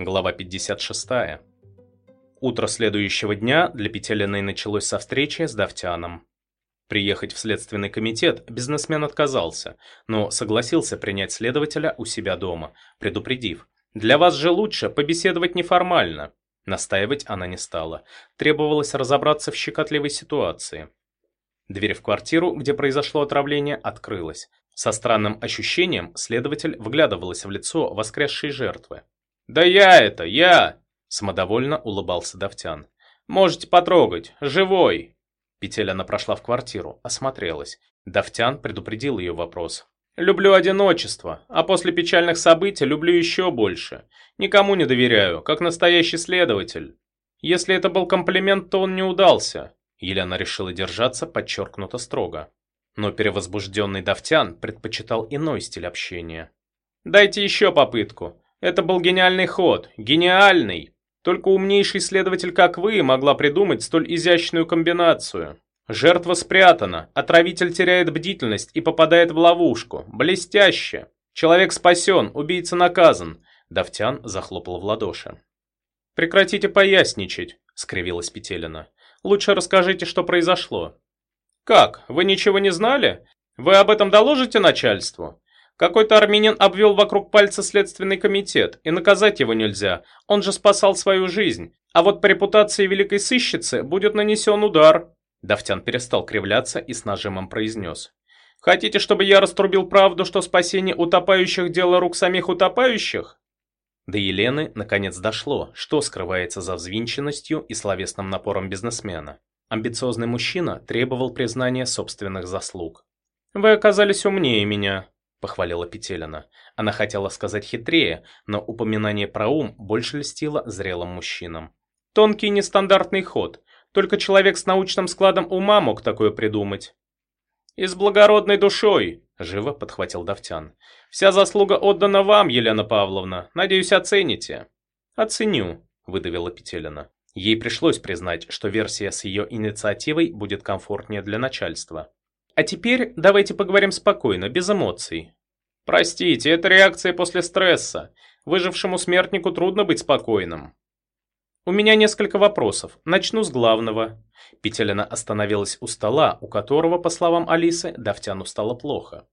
Глава 56. Утро следующего дня для Петелиной началось со встречи с Давтяном. Приехать в следственный комитет бизнесмен отказался, но согласился принять следователя у себя дома, предупредив. «Для вас же лучше побеседовать неформально». Настаивать она не стала. Требовалось разобраться в щекотливой ситуации. Дверь в квартиру, где произошло отравление, открылась. Со странным ощущением следователь вглядывалась в лицо воскресшей жертвы. «Да я это, я!» – самодовольно улыбался Давтян. «Можете потрогать, живой!» Петеляна прошла в квартиру, осмотрелась. Давтян предупредил ее вопрос. «Люблю одиночество, а после печальных событий люблю еще больше. Никому не доверяю, как настоящий следователь. Если это был комплимент, то он не удался». Елена решила держаться подчеркнуто строго. Но перевозбужденный Давтян предпочитал иной стиль общения. «Дайте еще попытку. Это был гениальный ход. Гениальный!» Только умнейший следователь, как вы, могла придумать столь изящную комбинацию. Жертва спрятана, отравитель теряет бдительность и попадает в ловушку. Блестяще! Человек спасен, убийца наказан. Давтян захлопал в ладоши. «Прекратите поясничать», — скривилась Петелина. «Лучше расскажите, что произошло». «Как? Вы ничего не знали? Вы об этом доложите начальству? Какой-то армянин обвел вокруг пальца следственный комитет, и наказать его нельзя, он же спасал свою жизнь. А вот по репутации великой сыщицы будет нанесен удар. Давтян перестал кривляться и с нажимом произнес. Хотите, чтобы я раструбил правду, что спасение утопающих – дело рук самих утопающих? До Елены наконец дошло, что скрывается за взвинченностью и словесным напором бизнесмена. Амбициозный мужчина требовал признания собственных заслуг. «Вы оказались умнее меня», — похвалила Петелина. Она хотела сказать хитрее, но упоминание про ум больше льстило зрелым мужчинам. Тонкий нестандартный ход. Только человек с научным складом ума мог такое придумать. «И с благородной душой», — живо подхватил Давтян. «Вся заслуга отдана вам, Елена Павловна. Надеюсь, оцените». «Оценю», — выдавила Петелина. Ей пришлось признать, что версия с ее инициативой будет комфортнее для начальства. А теперь давайте поговорим спокойно, без эмоций. Простите, это реакция после стресса. Выжившему смертнику трудно быть спокойным. У меня несколько вопросов. Начну с главного. Петелина остановилась у стола, у которого, по словам Алисы, Давтяну стало плохо.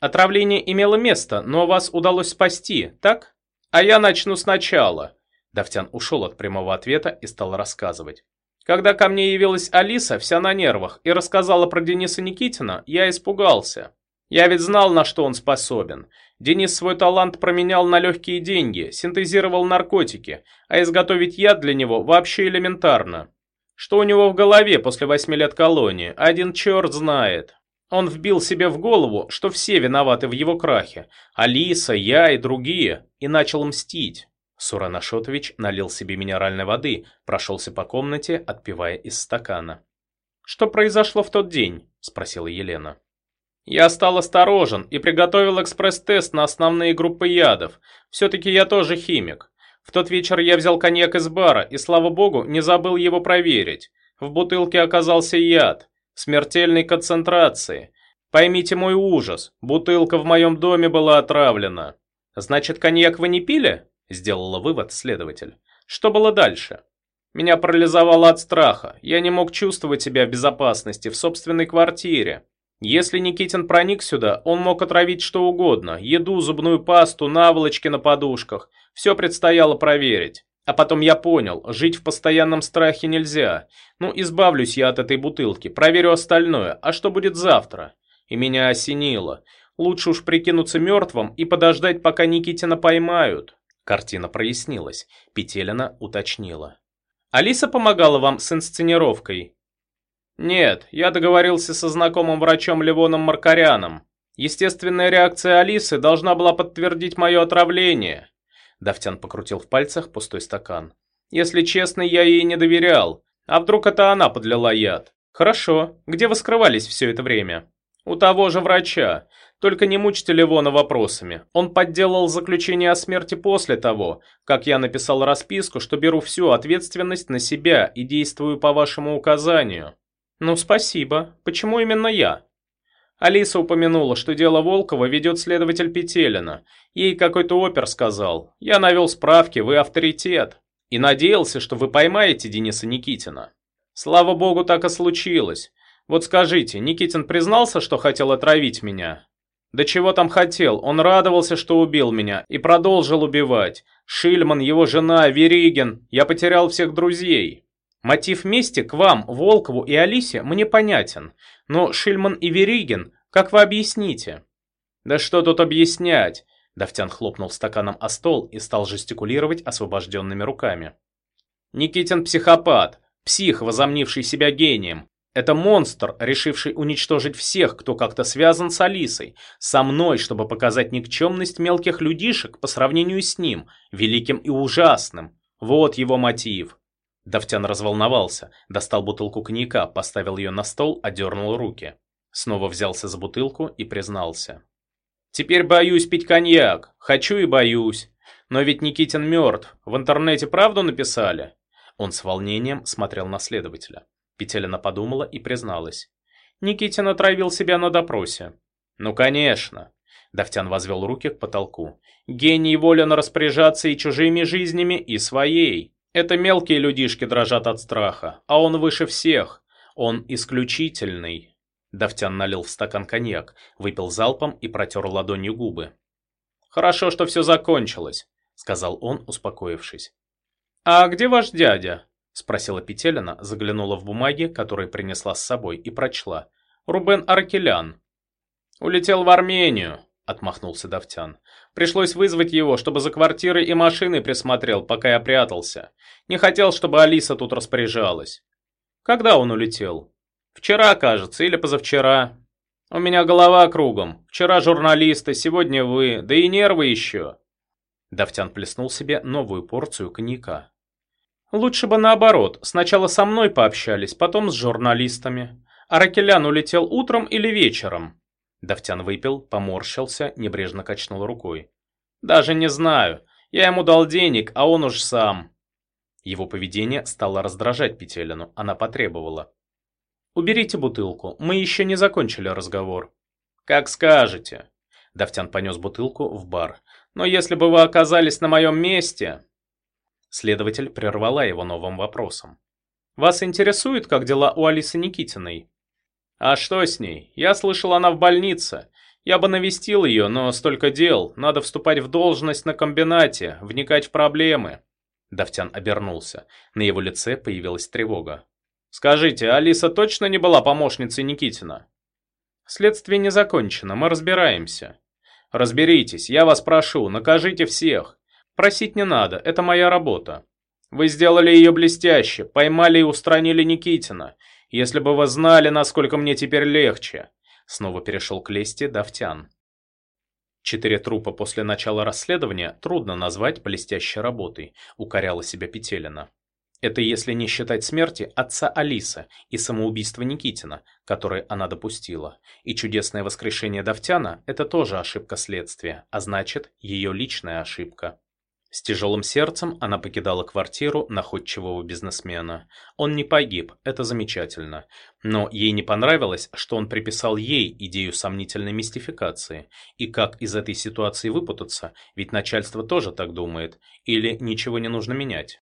Отравление имело место, но вас удалось спасти, так? А я начну сначала. Давтян ушел от прямого ответа и стал рассказывать. Когда ко мне явилась Алиса, вся на нервах, и рассказала про Дениса Никитина, я испугался. Я ведь знал, на что он способен. Денис свой талант променял на легкие деньги, синтезировал наркотики, а изготовить яд для него вообще элементарно. Что у него в голове после восьми лет колонии, один черт знает. Он вбил себе в голову, что все виноваты в его крахе. Алиса, я и другие. И начал мстить. Суран Ашотович налил себе минеральной воды, прошелся по комнате, отпивая из стакана. «Что произошло в тот день?» – спросила Елена. «Я стал осторожен и приготовил экспресс-тест на основные группы ядов. Все-таки я тоже химик. В тот вечер я взял коньяк из бара и, слава богу, не забыл его проверить. В бутылке оказался яд, смертельной концентрации. Поймите мой ужас, бутылка в моем доме была отравлена. Значит, коньяк вы не пили?» Сделала вывод следователь. Что было дальше? Меня парализовало от страха. Я не мог чувствовать себя в безопасности в собственной квартире. Если Никитин проник сюда, он мог отравить что угодно. Еду, зубную пасту, наволочки на подушках. Все предстояло проверить. А потом я понял, жить в постоянном страхе нельзя. Ну, избавлюсь я от этой бутылки, проверю остальное. А что будет завтра? И меня осенило. Лучше уж прикинуться мертвым и подождать, пока Никитина поймают. Картина прояснилась. Петелина уточнила. «Алиса помогала вам с инсценировкой?» «Нет, я договорился со знакомым врачом Левоном Маркаряном. Естественная реакция Алисы должна была подтвердить мое отравление». Давтян покрутил в пальцах пустой стакан. «Если честно, я ей не доверял. А вдруг это она подлила яд? Хорошо. Где вы скрывались все это время?» «У того же врача. Только не мучьте Левона вопросами. Он подделал заключение о смерти после того, как я написал расписку, что беру всю ответственность на себя и действую по вашему указанию. Ну, спасибо. Почему именно я? Алиса упомянула, что дело Волкова ведет следователь Петелина. Ей какой-то опер сказал. Я навел справки, вы авторитет. И надеялся, что вы поймаете Дениса Никитина. Слава богу, так и случилось. Вот скажите, Никитин признался, что хотел отравить меня? Да чего там хотел, он радовался, что убил меня, и продолжил убивать. Шильман, его жена, Веригин, я потерял всех друзей. Мотив мести к вам, Волкову и Алисе мне понятен, но Шильман и Веригин, как вы объясните? Да что тут объяснять? Давтян хлопнул стаканом о стол и стал жестикулировать освобожденными руками. Никитин психопат, псих, возомнивший себя гением. Это монстр, решивший уничтожить всех, кто как-то связан с Алисой, со мной, чтобы показать никчемность мелких людишек по сравнению с ним, великим и ужасным. Вот его мотив. Давтян разволновался, достал бутылку коньяка, поставил ее на стол, одернул руки. Снова взялся за бутылку и признался. «Теперь боюсь пить коньяк. Хочу и боюсь. Но ведь Никитин мертв. В интернете правду написали?» Он с волнением смотрел на следователя. Петелина подумала и призналась. Никитин отравил себя на допросе. «Ну, конечно!» Давтян возвел руки к потолку. «Гений волен распоряжаться и чужими жизнями, и своей. Это мелкие людишки дрожат от страха, а он выше всех. Он исключительный». Давтян налил в стакан коньяк, выпил залпом и протер ладонью губы. «Хорошо, что все закончилось», — сказал он, успокоившись. «А где ваш дядя?» Спросила Петелина, заглянула в бумаги, которые принесла с собой, и прочла. «Рубен Аркелян». «Улетел в Армению», — отмахнулся Давтян. «Пришлось вызвать его, чтобы за квартирой и машиной присмотрел, пока я прятался. Не хотел, чтобы Алиса тут распоряжалась». «Когда он улетел?» «Вчера, кажется, или позавчера». «У меня голова кругом. Вчера журналисты, сегодня вы, да и нервы еще». Давтян плеснул себе новую порцию коньяка. Лучше бы наоборот, сначала со мной пообщались, потом с журналистами. Аракелян улетел утром или вечером? Давтян выпил, поморщился, небрежно качнул рукой. Даже не знаю. Я ему дал денег, а он уж сам. Его поведение стало раздражать Петелину. Она потребовала. «Уберите бутылку, мы еще не закончили разговор». «Как скажете». Давтян понес бутылку в бар. «Но если бы вы оказались на моем месте...» Следователь прервала его новым вопросом. «Вас интересует, как дела у Алисы Никитиной?» «А что с ней? Я слышал, она в больнице. Я бы навестил ее, но столько дел. Надо вступать в должность на комбинате, вникать в проблемы». Давтян обернулся. На его лице появилась тревога. «Скажите, Алиса точно не была помощницей Никитина?» «Следствие не закончено, мы разбираемся». «Разберитесь, я вас прошу, накажите всех. Просить не надо, это моя работа. Вы сделали ее блестяще, поймали и устранили Никитина. Если бы вы знали, насколько мне теперь легче. Снова перешел к лести Давтян. Четыре трупа после начала расследования трудно назвать блестящей работой, укоряла себя Петелина. Это если не считать смерти отца Алисы и самоубийства Никитина, которое она допустила. И чудесное воскрешение Давтяна – это тоже ошибка следствия, а значит, ее личная ошибка. С тяжелым сердцем она покидала квартиру находчивого бизнесмена. Он не погиб, это замечательно. Но ей не понравилось, что он приписал ей идею сомнительной мистификации. И как из этой ситуации выпутаться, ведь начальство тоже так думает. Или ничего не нужно менять.